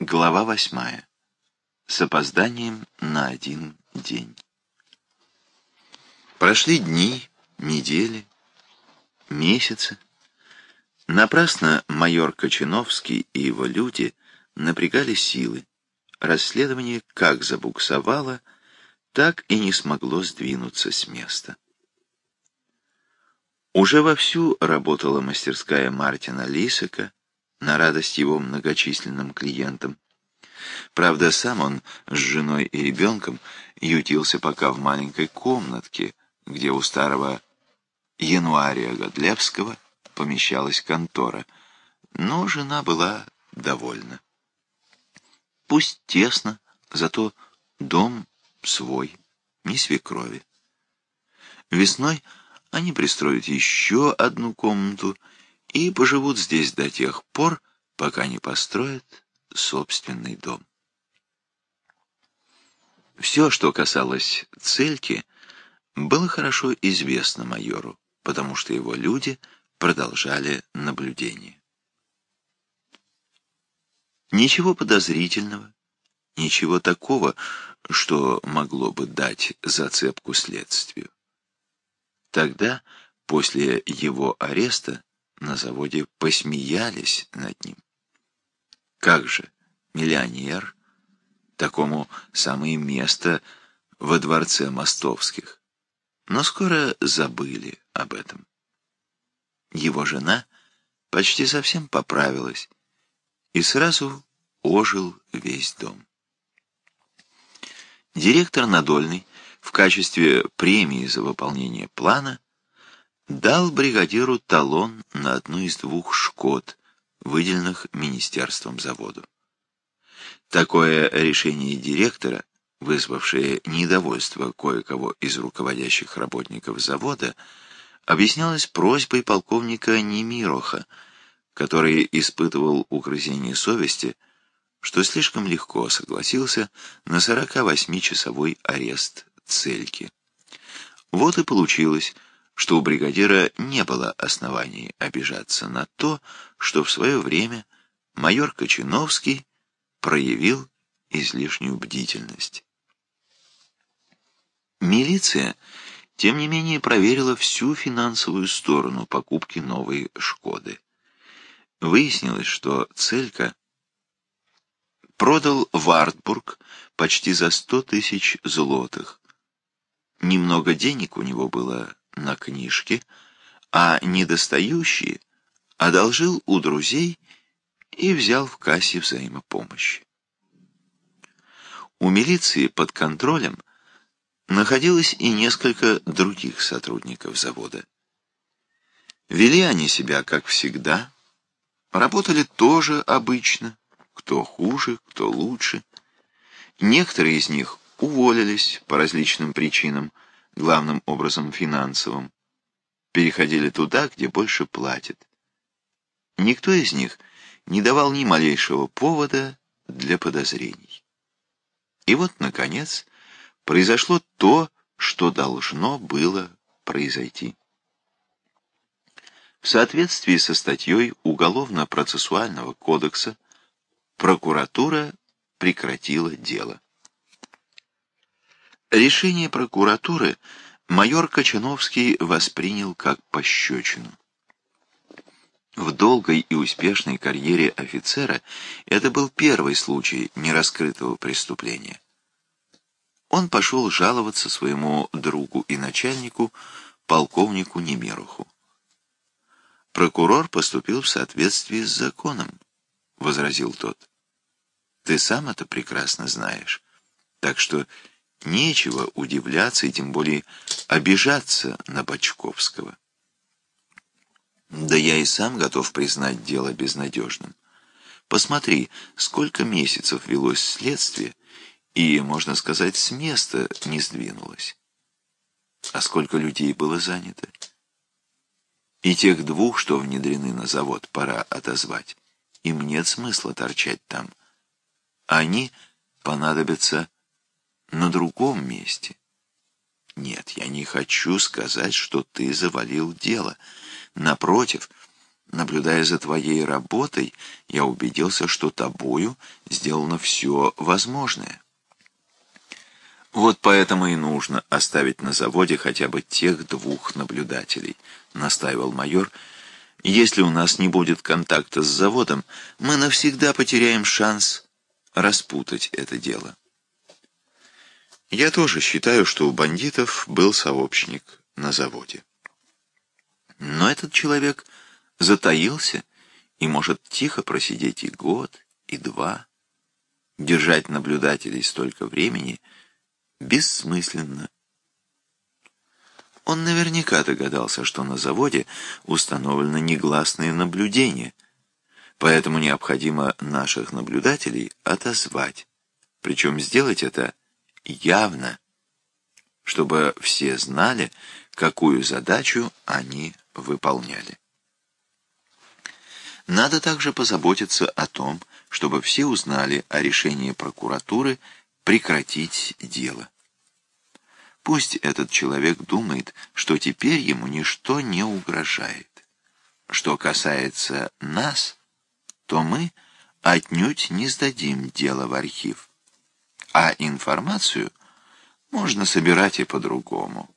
Глава восьмая. С опозданием на один день. Прошли дни, недели, месяцы. Напрасно майор Кочиновский и его люди напрягали силы. Расследование как забуксовало, так и не смогло сдвинуться с места. Уже вовсю работала мастерская Мартина Лисака, на радость его многочисленным клиентам. Правда, сам он с женой и ребенком ютился пока в маленькой комнатке, где у старого Януария Годлевского помещалась контора, но жена была довольна. Пусть тесно, зато дом свой, не свекрови. Весной они пристроят еще одну комнату и поживут здесь до тех пор, пока не построят собственный дом. Все, что касалось Цельки, было хорошо известно майору, потому что его люди продолжали наблюдение. Ничего подозрительного, ничего такого, что могло бы дать зацепку следствию. Тогда, после его ареста, на заводе посмеялись над ним. Как же, миллионер, такому самое место во дворце мостовских. Но скоро забыли об этом. Его жена почти совсем поправилась, и сразу ожил весь дом. Директор Надольный в качестве премии за выполнение плана дал бригадиру талон на одну из двух «Шкод», выделенных министерством заводу. Такое решение директора, вызвавшее недовольство кое-кого из руководящих работников завода, объяснялось просьбой полковника Немироха, который испытывал угрызение совести, что слишком легко согласился на 48-часовой арест Цельки. Вот и получилось, что у бригадира не было оснований обижаться на то, что в свое время майор Кочиновский проявил излишнюю бдительность. Милиция, тем не менее, проверила всю финансовую сторону покупки новой «Шкоды». Выяснилось, что Целька продал в Артбург почти за сто тысяч злотых. Немного денег у него было на книжки, а недостающие одолжил у друзей и взял в кассе взаимопомощи. У милиции под контролем находилось и несколько других сотрудников завода. Вели они себя, как всегда, работали тоже обычно, кто хуже, кто лучше. Некоторые из них уволились по различным причинам, главным образом финансовым, переходили туда, где больше платят. Никто из них не давал ни малейшего повода для подозрений. И вот, наконец, произошло то, что должно было произойти. В соответствии со статьей Уголовно-процессуального кодекса прокуратура прекратила дело. Решение прокуратуры майор Кочановский воспринял как пощечину. В долгой и успешной карьере офицера это был первый случай нераскрытого преступления. Он пошел жаловаться своему другу и начальнику, полковнику Немеруху. «Прокурор поступил в соответствии с законом», — возразил тот. «Ты сам это прекрасно знаешь, так что Нечего удивляться и тем более обижаться на Бочковского. Да я и сам готов признать дело безнадежным. Посмотри, сколько месяцев велось следствие, и, можно сказать, с места не сдвинулось. А сколько людей было занято? И тех двух, что внедрены на завод, пора отозвать. Им нет смысла торчать там. Они понадобятся на другом месте. Нет, я не хочу сказать, что ты завалил дело. Напротив, Наблюдая за твоей работой, я убедился, что тобою сделано все возможное. Вот поэтому и нужно оставить на заводе хотя бы тех двух наблюдателей, настаивал майор. Если у нас не будет контакта с заводом, мы навсегда потеряем шанс распутать это дело. Я тоже считаю, что у бандитов был сообщник на заводе. Но этот человек затаился и может тихо просидеть и год, и два. Держать наблюдателей столько времени бессмысленно. Он наверняка догадался, что на заводе установлены негласные наблюдения, поэтому необходимо наших наблюдателей отозвать, причем сделать это явно, чтобы все знали, какую задачу они выполняли. Надо также позаботиться о том, чтобы все узнали о решении прокуратуры прекратить дело. Пусть этот человек думает, что теперь ему ничто не угрожает. Что касается нас, то мы отнюдь не сдадим дело в архив, а информацию можно собирать и по-другому.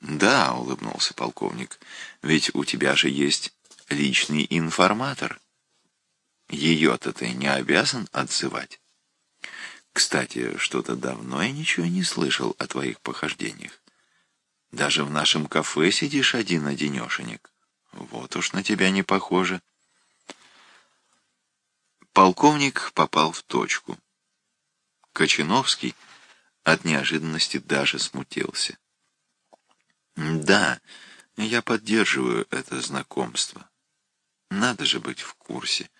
«Да», — улыбнулся полковник, — «ведь у тебя же есть личный информатор. Ее-то ты не обязан отзывать. Кстати, что-то давно я ничего не слышал о твоих похождениях. Даже в нашем кафе сидишь один-одинешенек. Вот уж на тебя не похоже». Полковник попал в точку. Кочиновский от неожиданности даже смутился. Да, я поддерживаю это знакомство. Надо же быть в курсе.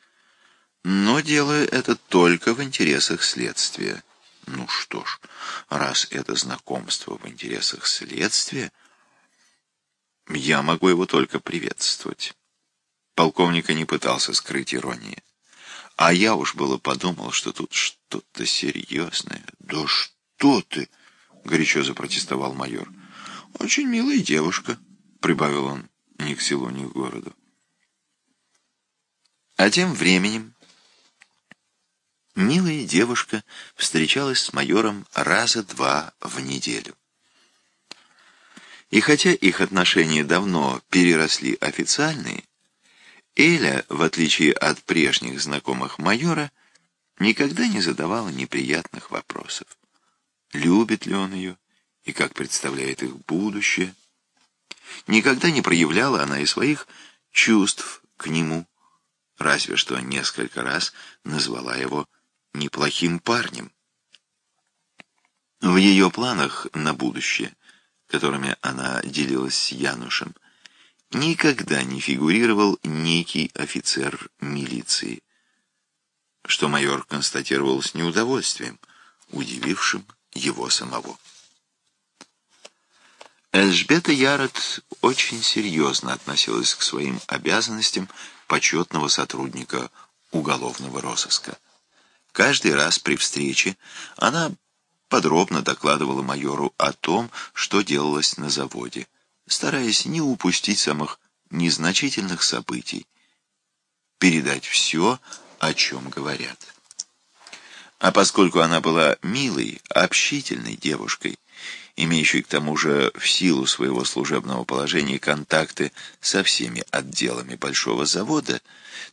Но делаю это только в интересах следствия. Ну что ж, раз это знакомство в интересах следствия, я могу его только приветствовать. Полковника не пытался скрыть иронии. А я уж было подумал, что тут что-то серьезное. Да что ты! — горячо запротестовал майор. «Очень милая девушка», — прибавил он ни к селу, ни к городу. А тем временем милая девушка встречалась с майором раза два в неделю. И хотя их отношения давно переросли официальные, Эля, в отличие от прежних знакомых майора, никогда не задавала неприятных вопросов. Любит ли он ее, и как представляет их будущее. Никогда не проявляла она и своих чувств к нему, разве что несколько раз назвала его неплохим парнем. В ее планах на будущее, которыми она делилась с Янушем, никогда не фигурировал некий офицер милиции, что майор констатировал с неудовольствием, удивившим его самого. Эльжбета Ярод очень серьезно относилась к своим обязанностям почетного сотрудника уголовного розыска. Каждый раз при встрече она подробно докладывала майору о том, что делалось на заводе, стараясь не упустить самых незначительных событий, передать все, о чем говорят. А поскольку она была милой, общительной девушкой, имеющий к тому же в силу своего служебного положения контакты со всеми отделами большого завода,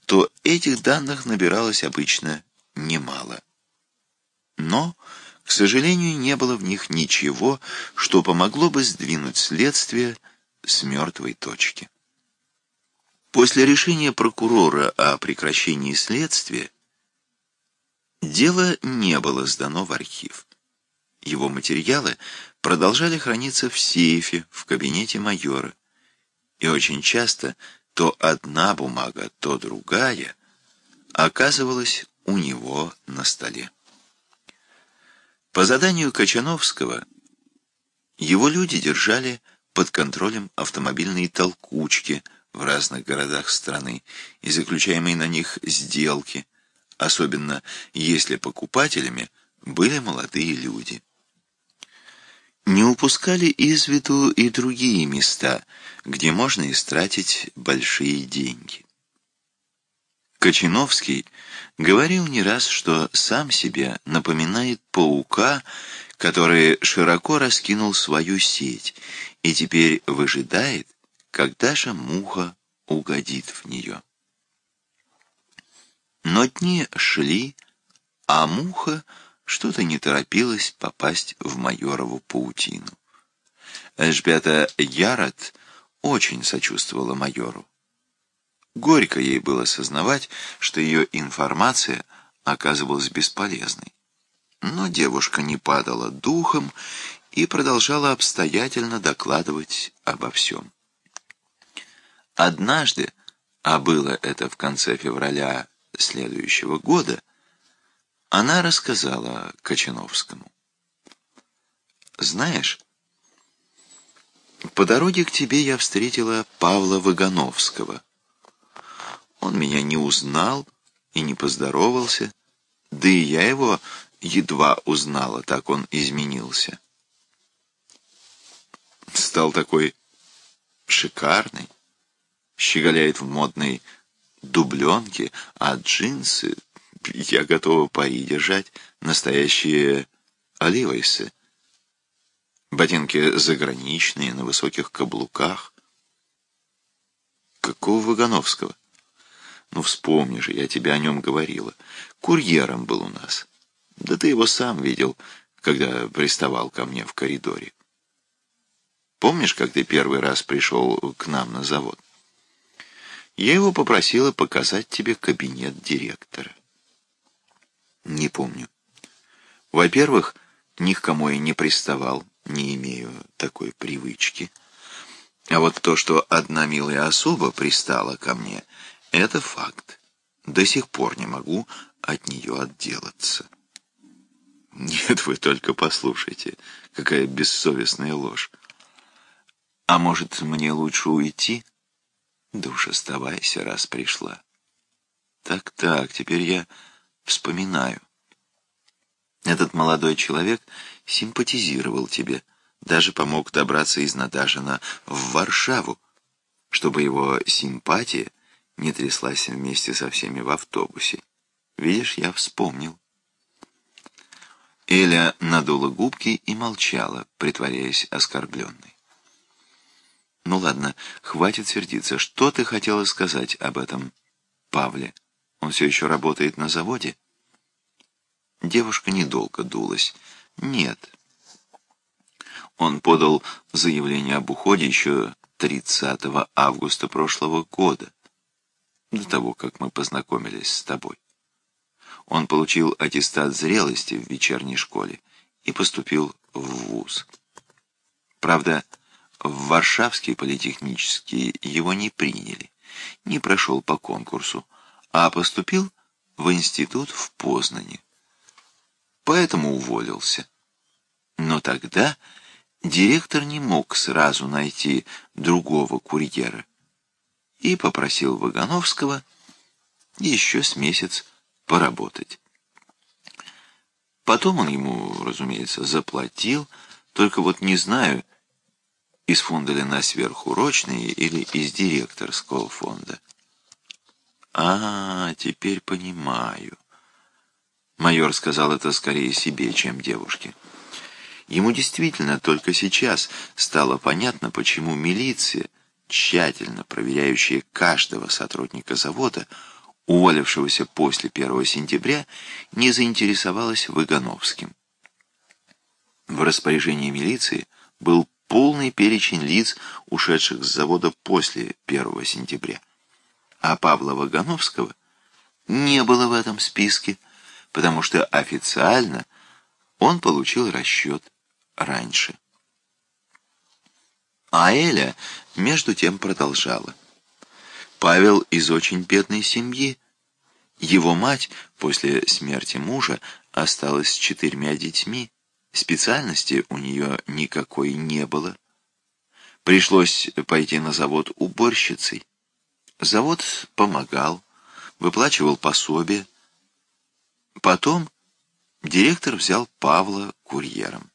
то этих данных набиралось обычно немало. Но, к сожалению, не было в них ничего, что помогло бы сдвинуть следствие с мертвой точки. После решения прокурора о прекращении следствия дело не было сдано в архив. Его материалы продолжали храниться в сейфе в кабинете майора. И очень часто то одна бумага, то другая оказывалась у него на столе. По заданию Качановского его люди держали под контролем автомобильные толкучки в разных городах страны и заключаемые на них сделки, особенно если покупателями были молодые люди. Не упускали из виду и другие места, где можно истратить большие деньги. Кочиновский говорил не раз, что сам себе напоминает паука, который широко раскинул свою сеть и теперь выжидает, когда же муха угодит в нее. Но дни шли, а муха что-то не торопилась попасть в майорову паутину. Эльжбета Ярод очень сочувствовала майору. Горько ей было сознавать, что ее информация оказывалась бесполезной. Но девушка не падала духом и продолжала обстоятельно докладывать обо всем. Однажды, а было это в конце февраля следующего года, она рассказала Кочановскому. «Знаешь, по дороге к тебе я встретила Павла Вагановского. Он меня не узнал и не поздоровался, да и я его едва узнала, так он изменился. Стал такой шикарный, щеголяет в модной дубленке, а джинсы, я готова пари держать, настоящие оливайсы. Ботинки заграничные, на высоких каблуках. Какого Вагановского? Ну, вспомни же, я тебе о нем говорила. Курьером был у нас. Да ты его сам видел, когда приставал ко мне в коридоре. Помнишь, как ты первый раз пришел к нам на завод? Я его попросила показать тебе кабинет директора. Не помню. Во-первых, ни к кому я не приставал, не имею такой привычки. А вот то, что одна милая особа пристала ко мне, это факт. До сих пор не могу от нее отделаться. Нет, вы только послушайте, какая бессовестная ложь. А может, мне лучше уйти? Да уж оставайся, раз пришла. Так-так, теперь я вспоминаю. Этот молодой человек симпатизировал тебе, даже помог добраться из Надажина в Варшаву, чтобы его симпатия не тряслась вместе со всеми в автобусе. Видишь, я вспомнил. Эля надула губки и молчала, притворяясь оскорбленной. «Ну ладно, хватит сердиться. Что ты хотела сказать об этом Павле? Он все еще работает на заводе?» Девушка недолго дулась. «Нет». Он подал заявление об уходе еще 30 августа прошлого года до того, как мы познакомились с тобой. Он получил аттестат зрелости в вечерней школе и поступил в вуз. Правда, в Варшавский политехнический его не приняли, не прошел по конкурсу, а поступил в институт в Познане. Поэтому уволился. Но тогда директор не мог сразу найти другого курьера и попросил Вагановского еще с месяц поработать. Потом он ему, разумеется, заплатил, только вот не знаю, из фонда ли на сверхурочные или из директорского фонда. А, теперь понимаю. Майор сказал это скорее себе, чем девушке. Ему действительно только сейчас стало понятно, почему милиция тщательно проверяющая каждого сотрудника завода, уволившегося после 1 сентября, не заинтересовалась Выгоновским. В распоряжении милиции был полный перечень лиц, ушедших с завода после 1 сентября. А Павла Вагановского не было в этом списке, потому что официально он получил расчет раньше. А Эля между тем продолжала. Павел из очень бедной семьи. Его мать после смерти мужа осталась с четырьмя детьми. Специальности у нее никакой не было. Пришлось пойти на завод уборщицей. Завод помогал, выплачивал пособие. Потом директор взял Павла курьером.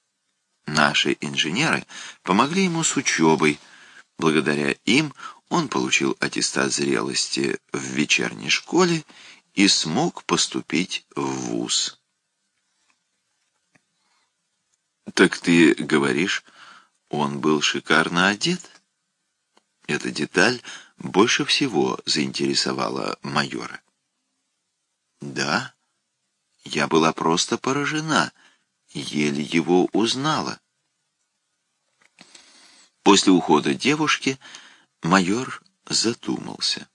Наши инженеры помогли ему с учебой. Благодаря им он получил аттестат зрелости в вечерней школе и смог поступить в ВУЗ. «Так ты говоришь, он был шикарно одет?» Эта деталь больше всего заинтересовала майора. «Да, я была просто поражена» еле его узнала. После ухода девушки майор задумался.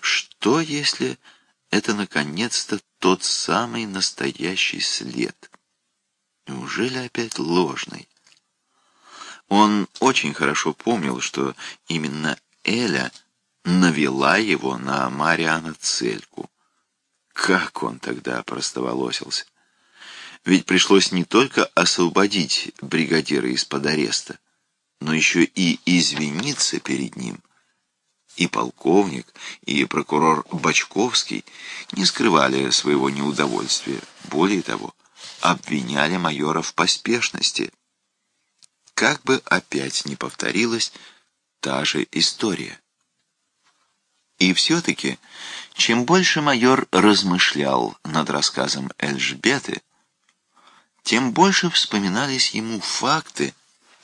Что, если это наконец-то тот самый настоящий след? Неужели опять ложный? Он очень хорошо помнил, что именно Эля навела его на Мариана Цельку. Как он тогда простоволосился! Ведь пришлось не только освободить бригадира из-под ареста, но еще и извиниться перед ним. И полковник, и прокурор Бачковский не скрывали своего неудовольствия. Более того, обвиняли майора в поспешности. Как бы опять не повторилась та же история. И все-таки, чем больше майор размышлял над рассказом Эльжбеты, тем больше вспоминались ему факты,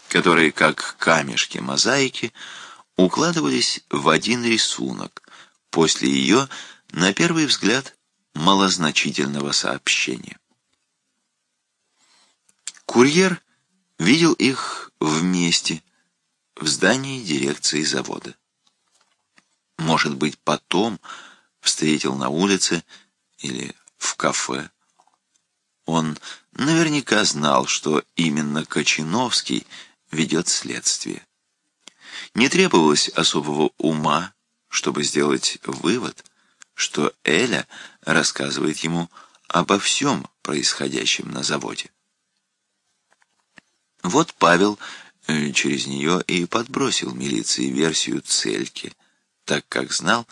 которые, как камешки мозаики, укладывались в один рисунок после ее, на первый взгляд, малозначительного сообщения. Курьер видел их вместе в здании дирекции завода. Может быть, потом встретил на улице или в кафе. Он наверняка знал, что именно Кочиновский ведет следствие. Не требовалось особого ума, чтобы сделать вывод, что Эля рассказывает ему обо всем происходящем на заводе. Вот Павел э, через нее и подбросил милиции версию Цельки, так как знал,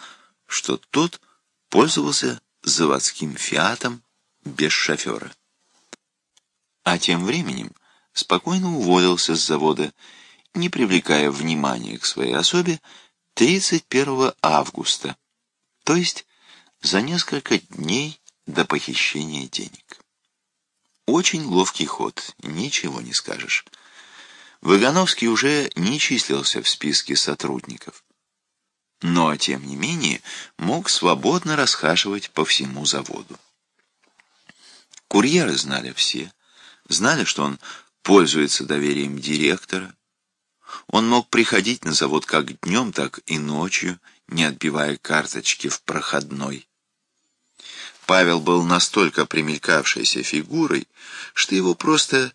что тот пользовался заводским фиатом без шофера а тем временем спокойно уволился с завода, не привлекая внимания к своей особе 31 августа, то есть за несколько дней до похищения денег. Очень ловкий ход, ничего не скажешь. Выгановский уже не числился в списке сотрудников, но, тем не менее, мог свободно расхаживать по всему заводу. Курьеры знали все, знали, что он пользуется доверием директора. Он мог приходить на завод как днем, так и ночью, не отбивая карточки в проходной. Павел был настолько примелькавшейся фигурой, что его просто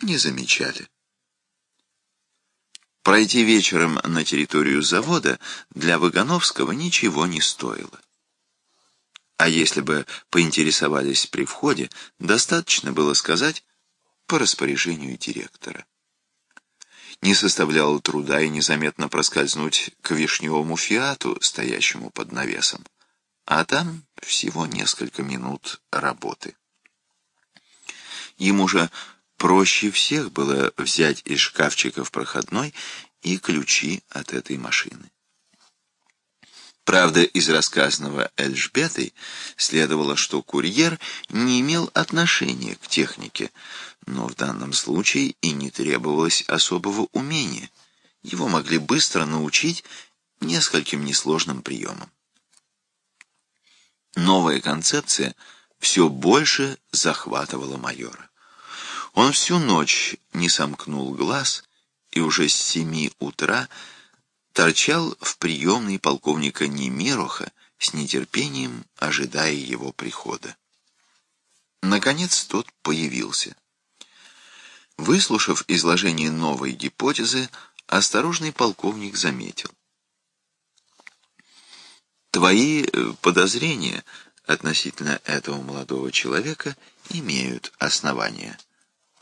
не замечали. Пройти вечером на территорию завода для Вагановского ничего не стоило. А если бы поинтересовались при входе, достаточно было сказать по распоряжению директора. Не составляло труда и незаметно проскользнуть к вишневому фиату, стоящему под навесом. А там всего несколько минут работы. Ему же проще всех было взять из шкафчика в проходной и ключи от этой машины. Правда, из рассказанного Эльжбетой следовало, что курьер не имел отношения к технике, но в данном случае и не требовалось особого умения. Его могли быстро научить нескольким несложным приемам. Новая концепция все больше захватывала майора. Он всю ночь не сомкнул глаз и уже с семи утра торчал в приемной полковника Немироха с нетерпением, ожидая его прихода. Наконец тот появился. Выслушав изложение новой гипотезы, осторожный полковник заметил. Твои э, подозрения относительно этого молодого человека имеют основания.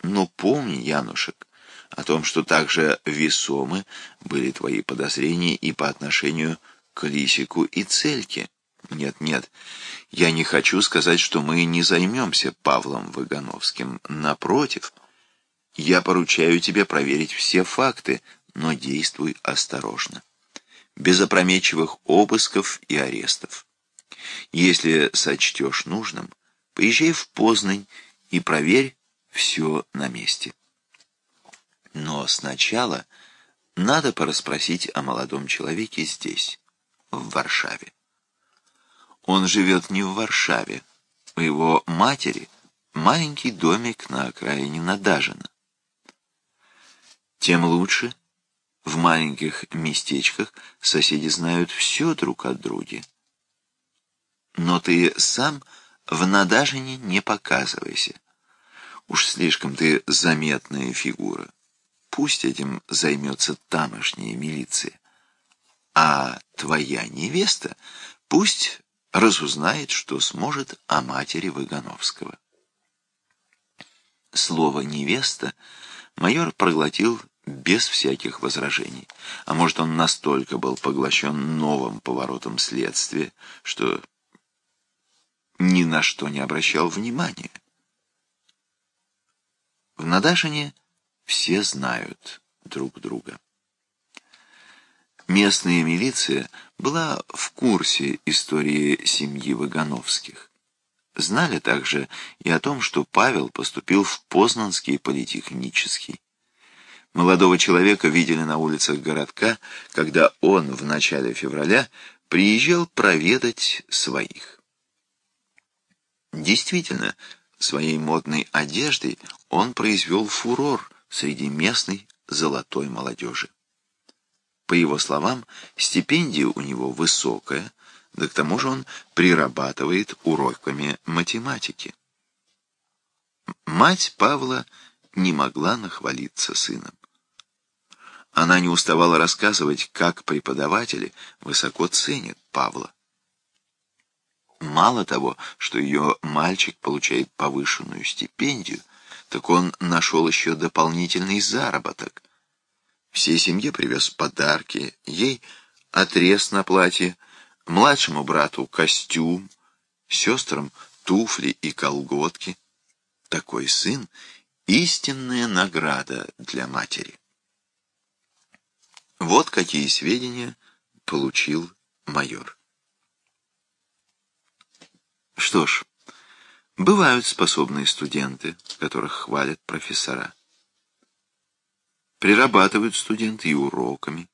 Но помни, Янушек, о том, что также весомы были твои подозрения и по отношению к Лисику и Цельке. Нет, нет, я не хочу сказать, что мы не займемся Павлом Вагановским. Напротив, я поручаю тебе проверить все факты, но действуй осторожно. Без опрометчивых обысков и арестов. Если сочтешь нужным, поезжай в Познань и проверь все на месте. Но сначала надо порасспросить о молодом человеке здесь, в Варшаве. Он живет не в Варшаве. У его матери маленький домик на окраине Надажина. Тем лучше. В маленьких местечках соседи знают все друг от друга. Но ты сам в Надажине не показывайся. Уж слишком ты заметная фигура. Пусть этим займется тамошняя милиция. А твоя невеста пусть разузнает, что сможет о матери Выгановского. Слово «невеста» майор проглотил без всяких возражений. А может, он настолько был поглощен новым поворотом следствия, что ни на что не обращал внимания. В Надашине все знают друг друга. Местная милиция была в курсе истории семьи Вагановских. Знали также и о том, что Павел поступил в Познанский политехнический. Молодого человека видели на улицах городка, когда он в начале февраля приезжал проведать своих. Действительно, своей модной одеждой он произвел фурор среди местной золотой молодежи. По его словам, стипендия у него высокая, да к тому же он прирабатывает уроками математики. Мать Павла не могла нахвалиться сыном. Она не уставала рассказывать, как преподаватели высоко ценят Павла. Мало того, что ее мальчик получает повышенную стипендию, так он нашел еще дополнительный заработок — Всей семье привез подарки, ей отрез на платье, младшему брату костюм, сестрам туфли и колготки. Такой сын — истинная награда для матери. Вот какие сведения получил майор. Что ж, бывают способные студенты, которых хвалят профессора. Прирабатывают студенты и уроками.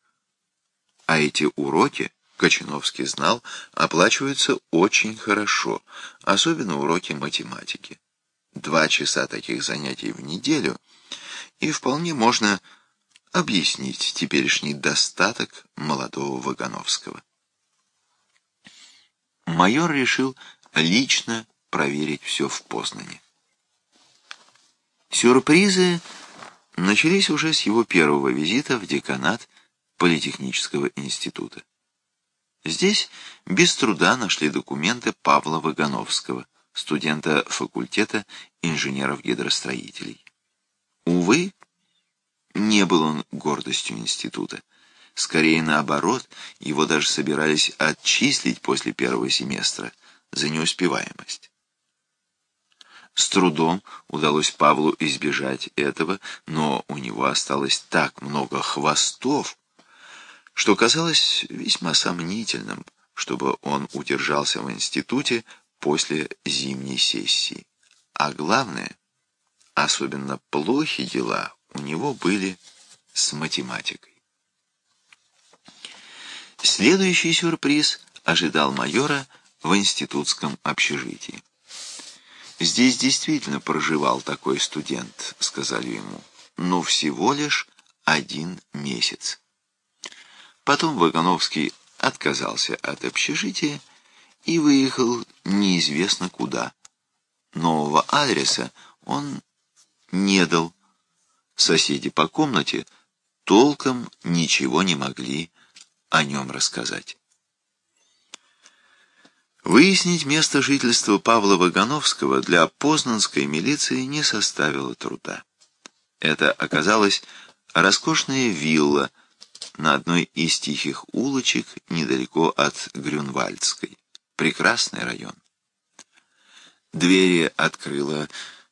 А эти уроки, Кочиновский знал, оплачиваются очень хорошо, особенно уроки математики. Два часа таких занятий в неделю, и вполне можно объяснить теперешний достаток молодого Вагановского. Майор решил лично проверить все в Познане. Сюрпризы начались уже с его первого визита в деканат Политехнического института. Здесь без труда нашли документы Павла Вагановского, студента факультета инженеров-гидростроителей. Увы, не был он гордостью института. Скорее наоборот, его даже собирались отчислить после первого семестра за неуспеваемость. С трудом удалось Павлу избежать этого, но у него осталось так много хвостов, что казалось весьма сомнительным, чтобы он удержался в институте после зимней сессии. А главное, особенно плохи дела у него были с математикой. Следующий сюрприз ожидал майора в институтском общежитии. «Здесь действительно проживал такой студент», — сказали ему, «но всего лишь один месяц». Потом Вагановский отказался от общежития и выехал неизвестно куда. Нового адреса он не дал. Соседи по комнате толком ничего не могли о нем рассказать. Выяснить место жительства Павла Вагановского для познанской милиции не составило труда. Это оказалась роскошная вилла на одной из тихих улочек недалеко от Грюнвальдской. Прекрасный район. Двери открыла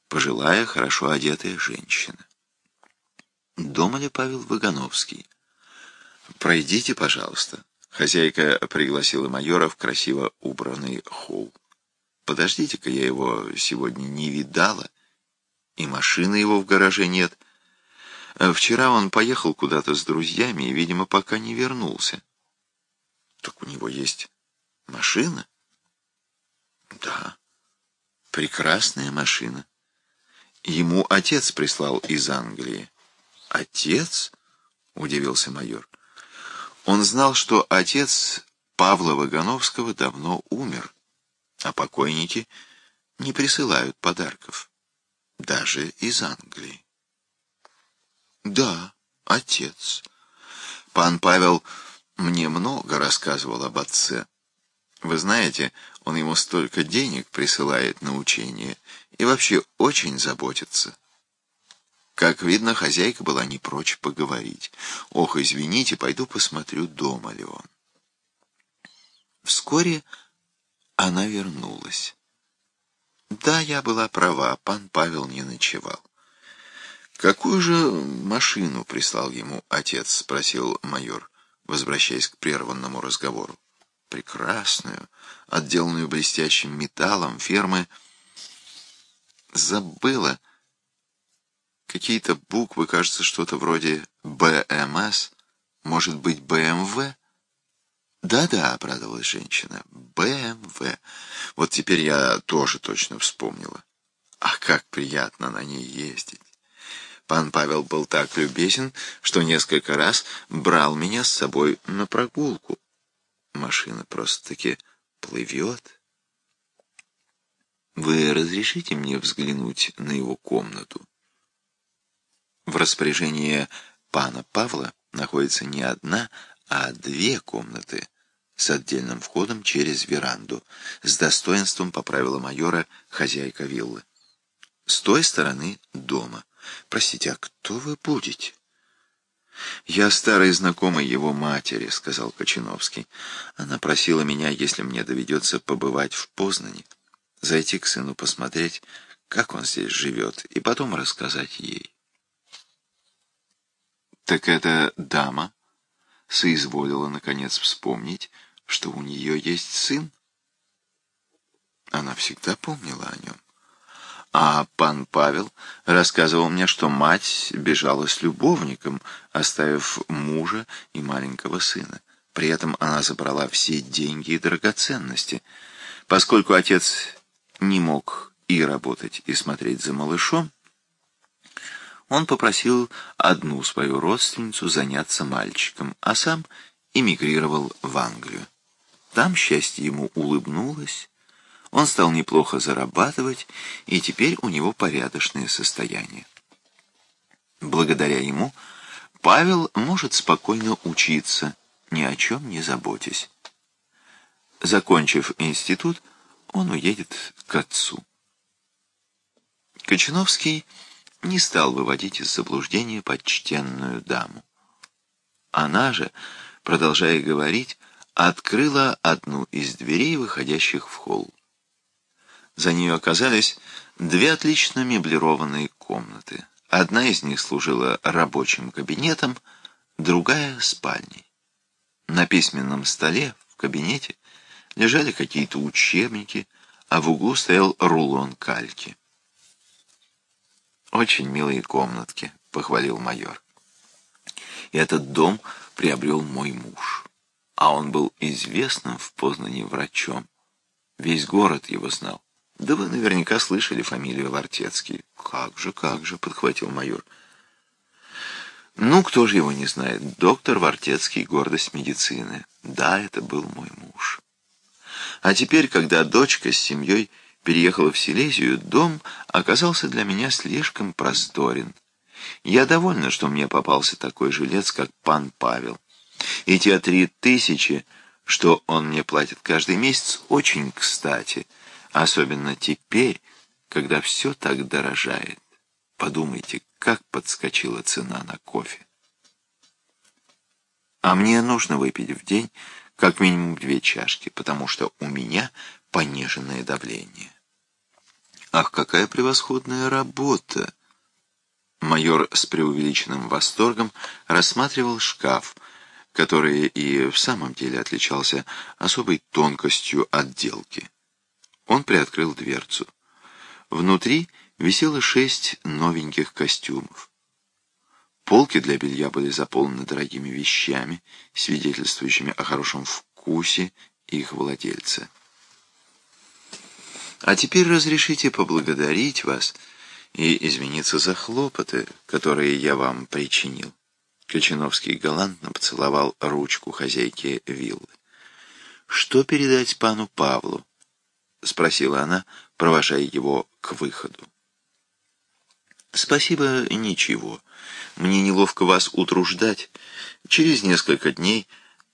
пожилая, хорошо одетая женщина. Дома ли Павел Вагановский? «Пройдите, пожалуйста». Хозяйка пригласила майора в красиво убранный холл. «Подождите-ка, я его сегодня не видала, и машины его в гараже нет. Вчера он поехал куда-то с друзьями и, видимо, пока не вернулся». «Так у него есть машина?» «Да, прекрасная машина. Ему отец прислал из Англии». «Отец?» — удивился майор. Он знал, что отец Павла Вагановского давно умер, а покойники не присылают подарков, даже из Англии. Да, отец. Пан Павел мне много рассказывал об отце. Вы знаете, он ему столько денег присылает на учение и вообще очень заботится. Как видно, хозяйка была не прочь поговорить. «Ох, извините, пойду посмотрю, дома ли он». Вскоре она вернулась. Да, я была права, пан Павел не ночевал. «Какую же машину прислал ему отец?» — спросил майор, возвращаясь к прерванному разговору. «Прекрасную, отделанную блестящим металлом фермы...» «Забыла...» Какие-то буквы, кажется, что-то вроде БМС, может быть, БМВ? Да-да, обрадовалась женщина, БМВ. Вот теперь я тоже точно вспомнила. Ах, как приятно на ней ездить. Пан Павел был так любезен, что несколько раз брал меня с собой на прогулку. Машина просто-таки плывет. Вы разрешите мне взглянуть на его комнату? В распоряжении пана Павла находится не одна, а две комнаты с отдельным входом через веранду. С достоинством поправила майора хозяйка виллы. С той стороны дома. Простите, а кто вы будете? «Я старый знакомый его матери», — сказал Кочиновский. «Она просила меня, если мне доведется побывать в Познане, зайти к сыну посмотреть, как он здесь живет, и потом рассказать ей». Так эта дама соизволила, наконец, вспомнить, что у нее есть сын. Она всегда помнила о нем. А пан Павел рассказывал мне, что мать бежала с любовником, оставив мужа и маленького сына. При этом она забрала все деньги и драгоценности. Поскольку отец не мог и работать, и смотреть за малышом, он попросил одну свою родственницу заняться мальчиком, а сам эмигрировал в Англию. Там счастье ему улыбнулось, он стал неплохо зарабатывать, и теперь у него порядочное состояние. Благодаря ему Павел может спокойно учиться, ни о чем не заботясь. Закончив институт, он уедет к отцу. Кочиновский не стал выводить из заблуждения почтенную даму. Она же, продолжая говорить, открыла одну из дверей, выходящих в холл. За нее оказались две отлично меблированные комнаты. Одна из них служила рабочим кабинетом, другая — спальней. На письменном столе в кабинете лежали какие-то учебники, а в углу стоял рулон кальки. «Очень милые комнатки», — похвалил майор. И этот дом приобрел мой муж. А он был известным в Познане врачом. Весь город его знал. Да вы наверняка слышали фамилию Вартецкий. Как же, как же, подхватил майор. Ну, кто же его не знает? Доктор Вартецкий, гордость медицины. Да, это был мой муж. А теперь, когда дочка с семьей переехала в Силезию, дом оказался для меня слишком просторен. Я довольна, что мне попался такой жилец, как пан Павел. И те три тысячи, что он мне платит каждый месяц, очень кстати, особенно теперь, когда все так дорожает. Подумайте, как подскочила цена на кофе. А мне нужно выпить в день как минимум две чашки, потому что у меня пониженное давление. Ах, какая превосходная работа! Майор с преувеличенным восторгом рассматривал шкаф, который и в самом деле отличался особой тонкостью отделки. Он приоткрыл дверцу. Внутри висело шесть новеньких костюмов. Полки для белья были заполнены дорогими вещами, свидетельствующими о хорошем вкусе их владельца. А теперь разрешите поблагодарить вас и извиниться за хлопоты, которые я вам причинил. Кочиновский галантно поцеловал ручку хозяйки виллы. «Что передать пану Павлу?» — спросила она, провожая его к выходу. «Спасибо, ничего. Мне неловко вас утруждать. Через несколько дней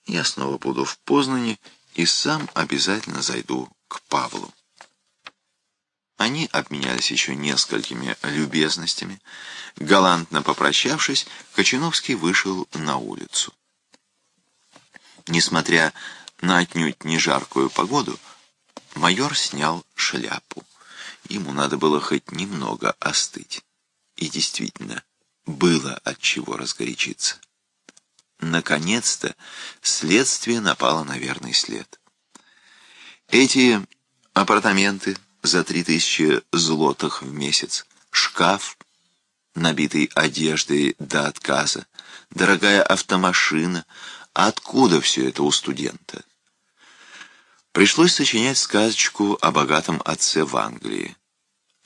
я снова буду в Познане и сам обязательно зайду к Павлу». Они обменялись еще несколькими любезностями. Галантно попрощавшись, Кочиновский вышел на улицу. Несмотря на отнюдь не жаркую погоду, майор снял шляпу. Ему надо было хоть немного остыть. И действительно, было от чего разгорячиться. Наконец-то следствие напало на верный след. Эти апартаменты за три тысячи злотых в месяц, шкаф, набитый одеждой до отказа, дорогая автомашина. Откуда все это у студента? Пришлось сочинять сказочку о богатом отце в Англии.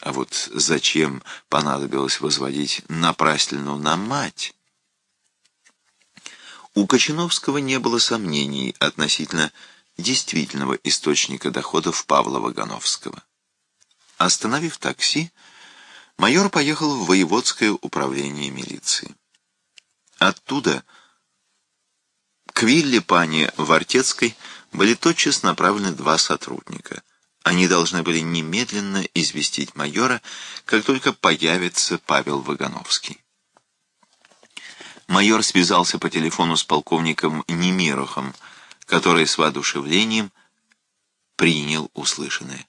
А вот зачем понадобилось возводить напраслину на мать? У Кочиновского не было сомнений относительно действительного источника доходов Павла Вагановского. Остановив такси, майор поехал в воеводское управление милиции. Оттуда к вилле пани Вартецкой были тотчас направлены два сотрудника — они должны были немедленно известить майора, как только появится Павел Вагановский. Майор связался по телефону с полковником Немирохом, который с воодушевлением принял услышанное.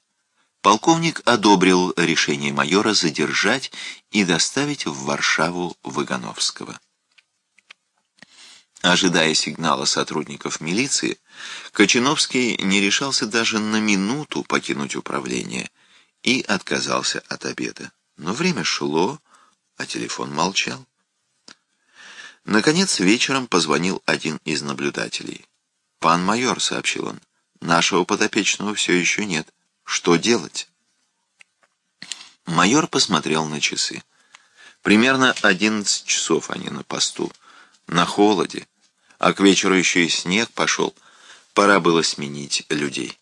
Полковник одобрил решение майора задержать и доставить в Варшаву Вагановского. Ожидая сигнала сотрудников милиции, Кочиновский не решался даже на минуту покинуть управление и отказался от обеда. Но время шло, а телефон молчал. Наконец вечером позвонил один из наблюдателей. «Пан майор», — сообщил он, — «нашего подопечного все еще нет. Что делать?» Майор посмотрел на часы. Примерно одиннадцать часов они на посту, на холоде, а к вечеру еще и снег пошел, пора было сменить людей.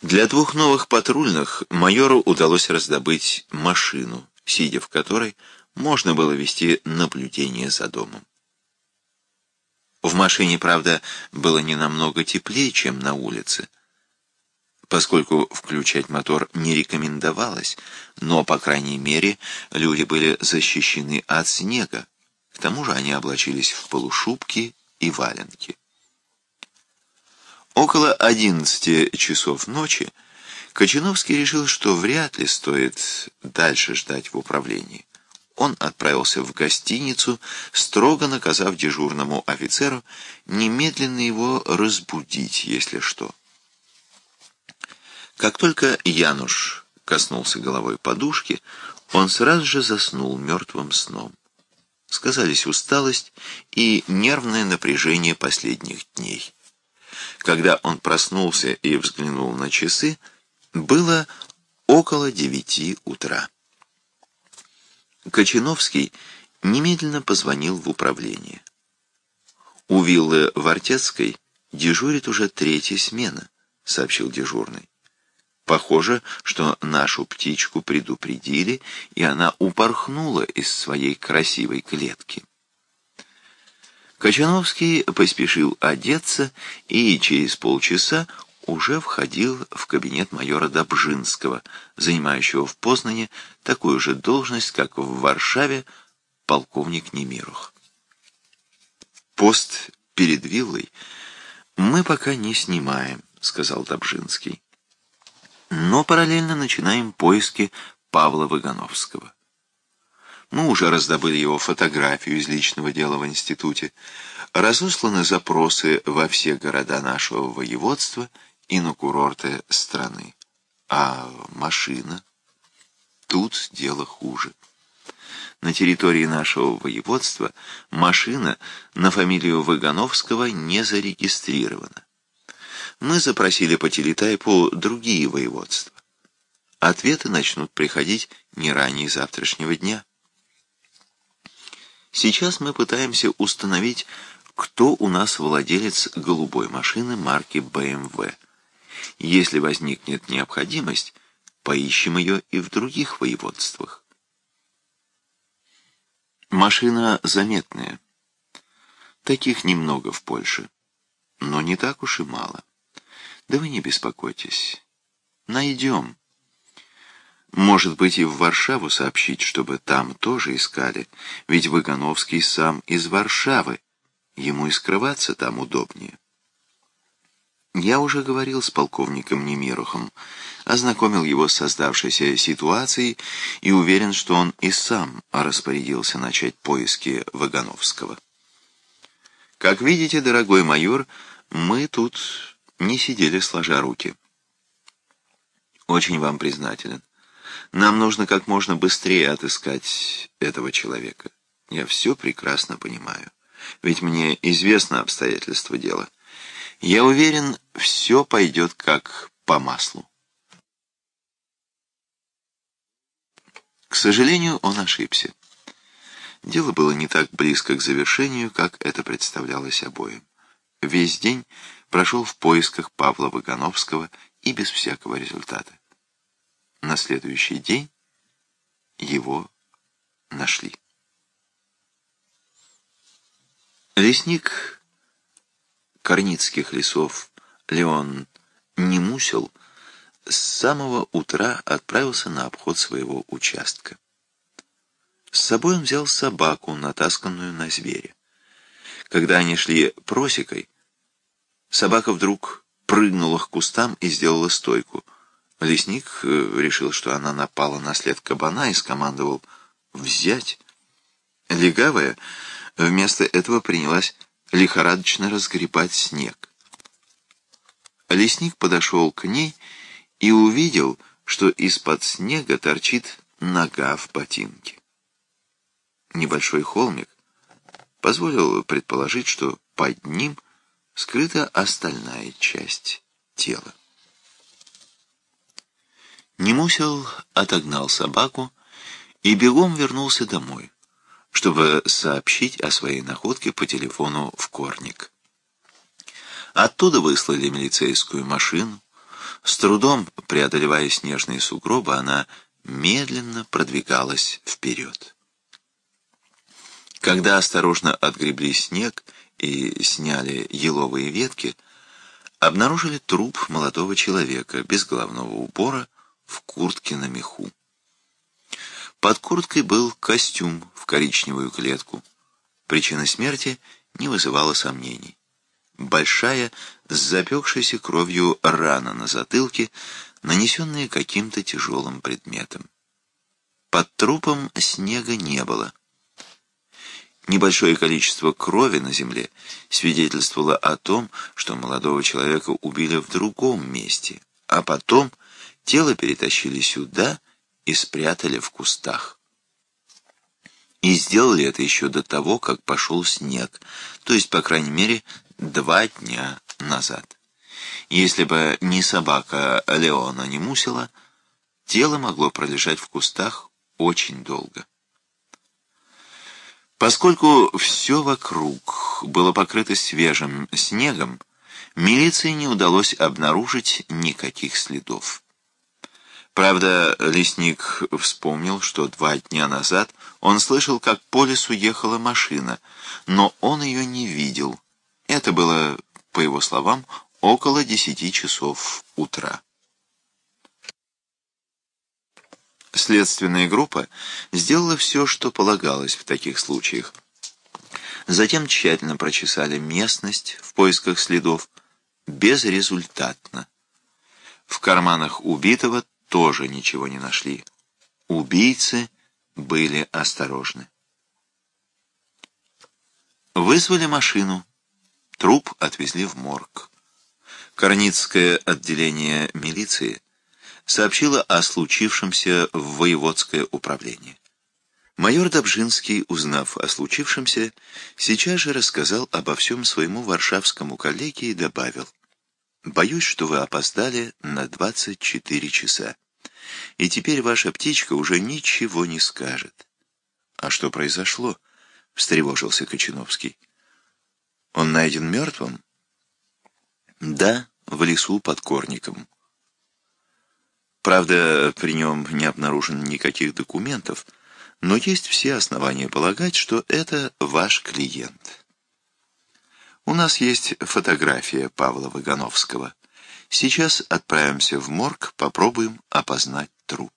Для двух новых патрульных майору удалось раздобыть машину, сидя в которой можно было вести наблюдение за домом. В машине, правда, было не намного теплее, чем на улице, поскольку включать мотор не рекомендовалось, но, по крайней мере, люди были защищены от снега, к тому же они облачились в полушубки и валенки. Около одиннадцати часов ночи Кочиновский решил, что вряд ли стоит дальше ждать в управлении. Он отправился в гостиницу, строго наказав дежурному офицеру немедленно его разбудить, если что. Как только Януш коснулся головой подушки, он сразу же заснул мертвым сном сказались усталость и нервное напряжение последних дней. Когда он проснулся и взглянул на часы, было около девяти утра. Кочиновский немедленно позвонил в управление. «У виллы Вартецкой дежурит уже третья смена», — сообщил дежурный. Похоже, что нашу птичку предупредили, и она упорхнула из своей красивой клетки. Кочановский поспешил одеться и через полчаса уже входил в кабинет майора Добжинского, занимающего в Познане такую же должность, как в Варшаве полковник Немирух. Пост перед виллой «Мы пока не снимаем», — сказал Добжинский. «Но параллельно начинаем поиски Павла Выгоновского. Мы уже раздобыли его фотографию из личного дела в институте, разосланы запросы во все города нашего воеводства и на курорты страны. А машина? Тут дело хуже. На территории нашего воеводства машина на фамилию Выгоновского не зарегистрирована. Мы запросили по телетайпу другие воеводства. Ответы начнут приходить не ранее завтрашнего дня. Сейчас мы пытаемся установить, кто у нас владелец голубой машины марки BMW. Если возникнет необходимость, поищем ее и в других воеводствах. Машина заметная. Таких немного в Польше, но не так уж и мало. Да вы не беспокойтесь. Найдем. Может быть, и в Варшаву сообщить, чтобы там тоже искали, ведь Выгоновский сам из Варшавы, ему и скрываться там удобнее. Я уже говорил с полковником Немирухом, ознакомил его с создавшейся ситуацией и уверен, что он и сам распорядился начать поиски Вагановского. Как видите, дорогой майор, мы тут не сидели сложа руки. Очень вам признателен. Нам нужно как можно быстрее отыскать этого человека. Я все прекрасно понимаю. Ведь мне известно обстоятельства дела. Я уверен, все пойдет как по маслу. К сожалению, он ошибся. Дело было не так близко к завершению, как это представлялось обоим. Весь день прошел в поисках Павла Вагановского и без всякого результата. На следующий день его нашли. Лесник Корницких лесов Леон Немусел с самого утра отправился на обход своего участка. С собой он взял собаку, натасканную на зверя. Когда они шли просекой, собака вдруг прыгнула к кустам и сделала стойку — Лесник э, решил, что она напала на след кабана и скомандовал «взять». Легавая вместо этого принялась лихорадочно разгребать снег. Лесник подошел к ней и увидел, что из-под снега торчит нога в ботинке. Небольшой холмик позволил предположить, что под ним скрыта остальная часть тела. Немусел отогнал собаку и бегом вернулся домой, чтобы сообщить о своей находке по телефону в Корник. Оттуда выслали милицейскую машину. С трудом преодолевая снежные сугробы, она медленно продвигалась вперед. Когда осторожно отгребли снег и сняли еловые ветки, обнаружили труп молодого человека без головного убора, в куртке на меху. Под курткой был костюм в коричневую клетку. Причина смерти не вызывала сомнений. Большая, с запекшейся кровью рана на затылке, нанесенная каким-то тяжелым предметом. Под трупом снега не было. Небольшое количество крови на земле свидетельствовало о том, что молодого человека убили в другом месте, а потом Тело перетащили сюда и спрятали в кустах. И сделали это еще до того, как пошел снег, то есть, по крайней мере, два дня назад. Если бы не собака Леона не мусила, тело могло пролежать в кустах очень долго. Поскольку все вокруг было покрыто свежим снегом, милиции не удалось обнаружить никаких следов. Правда, лесник вспомнил, что два дня назад он слышал, как по лесу ехала машина, но он ее не видел. Это было, по его словам, около десяти часов утра. Следственная группа сделала все, что полагалось в таких случаях. Затем тщательно прочесали местность в поисках следов, безрезультатно. В карманах убитого тоже ничего не нашли. Убийцы были осторожны. Вызвали машину. Труп отвезли в морг. Корницкое отделение милиции сообщило о случившемся в воеводское управление. Майор Добжинский, узнав о случившемся, сейчас же рассказал обо всем своему варшавскому коллеге и добавил, «Боюсь, что вы опоздали на 24 часа, и теперь ваша птичка уже ничего не скажет». «А что произошло?» — встревожился Кочиновский. «Он найден мертвым?» «Да, в лесу под корником». Правда, при нем не обнаружено никаких документов, но есть все основания полагать, что это ваш клиент. У нас есть фотография Павла Вагановского. Сейчас отправимся в морг, попробуем опознать труп.